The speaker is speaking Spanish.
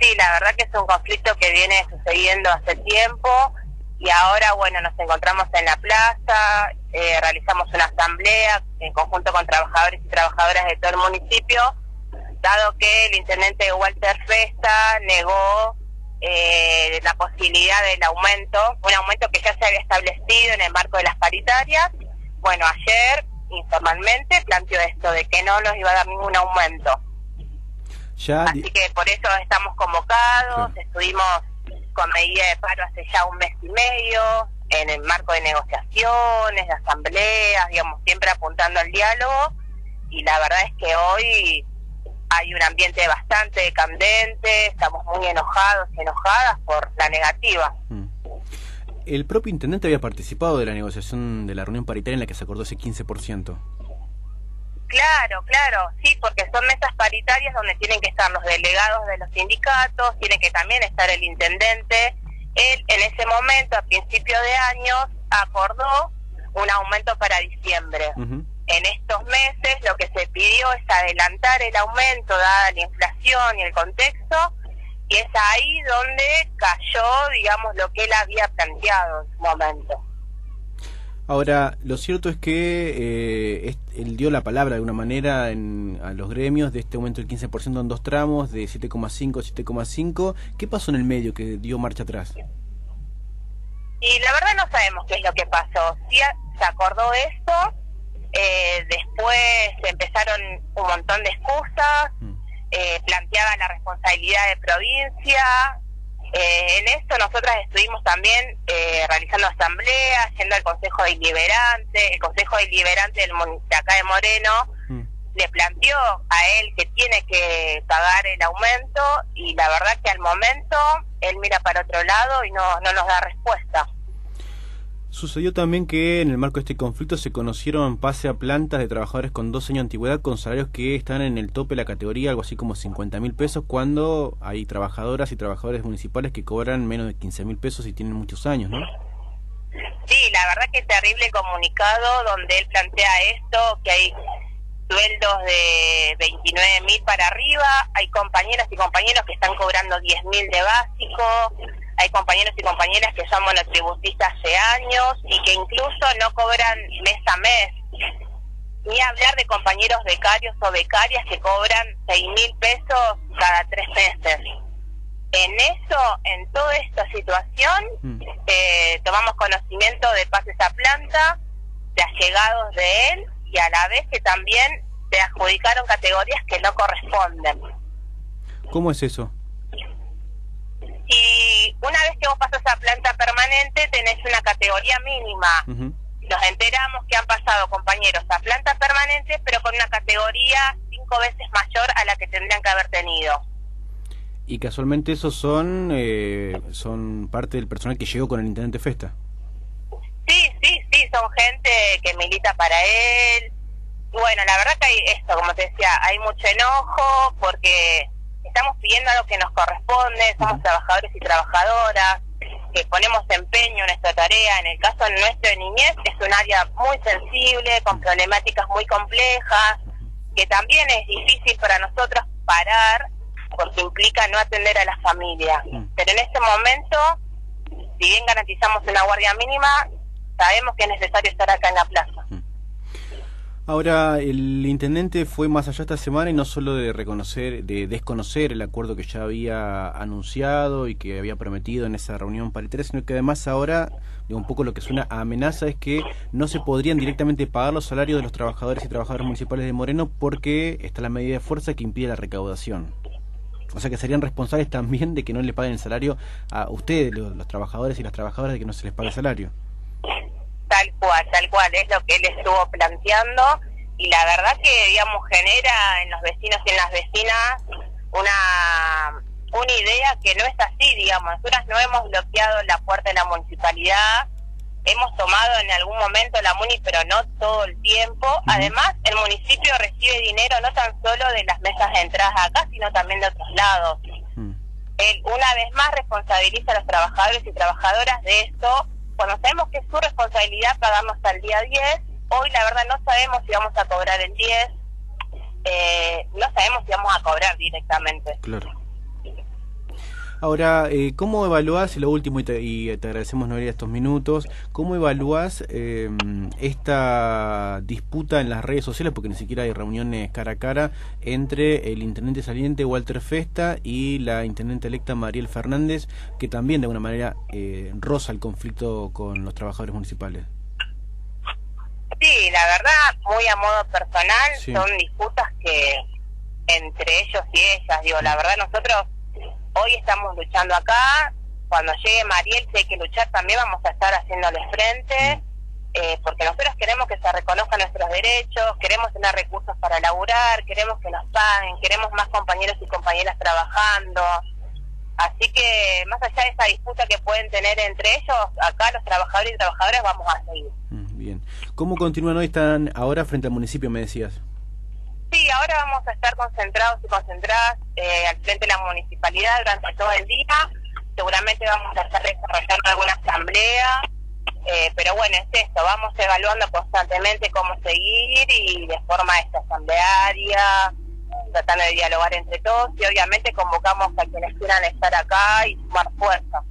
sí, la verdad que es un conflicto que viene sucediendo hace tiempo y ahora, bueno, nos encontramos en la plaza, eh, realizamos una asamblea en conjunto con trabajadores y trabajadoras de todo el municipio, dado que el intendente Walter Festa negó eh, la posibilidad del aumento, un aumento que ya se había establecido en el marco de las paritarias. Bueno, ayer informalmente planteó esto de que no nos iba a dar ningún aumento. Así que por eso estamos convocados, estuvimos con medida de paro hace ya un mes y medio, en el marco de negociaciones, de asambleas, digamos, siempre apuntando al diálogo, y la verdad es que hoy hay un ambiente bastante candente, estamos muy enojados y enojadas por la negativa. Mm. El propio intendente había participado de la negociación de la reunión paritaria en la que se acordó ese 15%. Claro, claro, sí, porque son mesas paritarias donde tienen que estar los delegados de los sindicatos, tiene que también estar el intendente. Él en ese momento, a principio de años, acordó un aumento para diciembre. En estos meses lo que se pidió es adelantar el aumento dada la inflación y el contexto, y es ahí donde cayó, digamos, lo que él había planteado en su momento. Ahora, lo cierto es que eh, él dio la palabra de alguna manera en, a los gremios de este aumento del 15% en dos tramos, de 7,5 a 7,5. ¿Qué pasó en el medio que dio marcha atrás? Y la verdad no sabemos qué es lo que pasó. Sí se acordó esto, eh, después empezaron un montón de excusas, mm. eh, planteaba la responsabilidad de provincia, eh, en esto nosotras estuvimos también eh, realizando asambleas, yendo al Consejo Deliberante, el Consejo Deliberante del, de acá de Moreno mm. le planteó a él que tiene que pagar el aumento y la verdad que al momento él mira para otro lado y no, no nos da respuesta. Sucedió también que en el marco de este conflicto se conocieron pase a plantas de trabajadores con dos años de antigüedad con salarios que están en el tope de la categoría, algo así como 50 mil pesos, cuando hay trabajadoras y trabajadores municipales que cobran menos de 15 mil pesos y tienen muchos años, ¿no? Sí, la verdad que es terrible comunicado donde él plantea esto, que hay sueldos de 29 mil para arriba, hay compañeras y compañeros que están cobrando 10 mil de básico, hay compañeros y compañeras que son monotributistas hace años y que incluso no cobran mes a mes. Ni hablar de compañeros becarios o becarias que cobran seis mil pesos cada tres meses. En eso, en toda esta situación, mm. eh, tomamos conocimiento de pases a planta, de allegados de él y a la vez que también se adjudicaron categorías que no corresponden. ¿Cómo es eso? Y una vez que vos pasas a planta permanente, tenés una categoría mínima. Nos enteramos que han pasado compañeros a planta permanente, pero con una categoría cinco veces mayor a la que tendrían que haber tenido. Y casualmente esos son eh, son parte del personal que llegó con el intendente Festa. Sí, sí, sí, son gente que milita para él. Bueno, la verdad que hay esto, como te decía, hay mucho enojo porque estamos pidiendo algo que nos corresponde, somos trabajadores y trabajadoras, que ponemos empeño en nuestra tarea. En el caso nuestro de niñez es un área muy sensible, con problemáticas muy complejas, que también es difícil para nosotros parar porque implica no atender a la familia. Pero en este momento, si bien garantizamos una guardia mínima, sabemos que es necesario estar acá en la plaza. Ahora, el intendente fue más allá esta semana y no solo de reconocer, de desconocer el acuerdo que ya había anunciado y que había prometido en esa reunión paritaria, sino que además ahora, un poco lo que suena a amenaza es que no se podrían directamente pagar los salarios de los trabajadores y trabajadoras municipales de Moreno porque está la medida de fuerza que impide la recaudación. O sea que serían responsables también de que no le paguen el salario a ustedes, los, los trabajadores y las trabajadoras, de que no se les pague el salario. Tal cual, tal cual, es lo que él estuvo planteando y la verdad que, digamos, genera en los vecinos y en las vecinas una, una idea que no es así, digamos. Nosotras no hemos bloqueado la puerta de la municipalidad, hemos tomado en algún momento la MUNI, pero no todo el tiempo. Además, el municipio recibe dinero no tan solo de las mesas de entrada acá, sino también de otros lados. Mm. Él, una vez más, responsabiliza a los trabajadores y trabajadoras de esto cuando sabemos que es su responsabilidad pagarnos hasta el día 10, hoy la verdad no sabemos si vamos a cobrar el 10, eh, no sabemos si vamos a cobrar directamente. Claro. Ahora, eh, ¿cómo evaluás, lo último, y te, y te agradecemos, Noelia, estos minutos, cómo evaluás eh, esta disputa en las redes sociales, porque ni siquiera hay reuniones cara a cara, entre el intendente saliente Walter Festa y la intendente electa Mariel Fernández, que también de alguna manera eh, roza el conflicto con los trabajadores municipales? Sí, la verdad, muy a modo personal, son disputas que entre ellos y ellas, digo, la verdad nosotros hoy estamos luchando acá, cuando llegue Mariel si hay que luchar también vamos a estar haciéndole frente, eh, porque nosotros queremos que se reconozcan nuestros derechos, queremos tener recursos para laburar, queremos que nos paguen, queremos más compañeros y compañeras trabajando. Así que más allá de esa disputa que pueden tener entre ellos, acá los trabajadores y trabajadoras vamos a seguir. Mm, bien. ¿Cómo continúan hoy? Están ahora frente al municipio, me decías. Ahora vamos a estar concentrados y concentradas eh, al frente de la municipalidad durante todo el día. Seguramente vamos a estar desarrollando alguna asamblea, eh, pero bueno, es esto, vamos evaluando constantemente cómo seguir y de forma esta asamblearia, tratando de dialogar entre todos y obviamente convocamos a quienes quieran estar acá y sumar fuerza.